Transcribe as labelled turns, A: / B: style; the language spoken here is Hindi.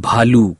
A: भालू।